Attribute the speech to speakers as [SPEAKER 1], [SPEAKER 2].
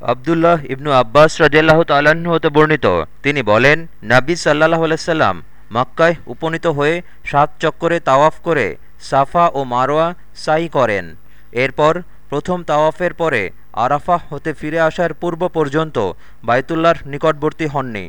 [SPEAKER 1] আবদুল্লাহ ইবনু আব্বাস রাজিয়াল্লাহ তাল্লাহ্ন হতে বর্ণিত। তিনি বলেন, নাবি সাল্লাহ আলাইসাল্লাম মক্কায় উপনীত হয়ে সাত চক্করে তাওয়াফ করে সাফা ও মারোয়া সাই করেন। এরপর প্রথম তাওয়াফের পরে আরাফাহ হতে ফিরে আসার পূর্ব পর্যন্ত বাইতুল্লাহর নিকটবর্তী হননি।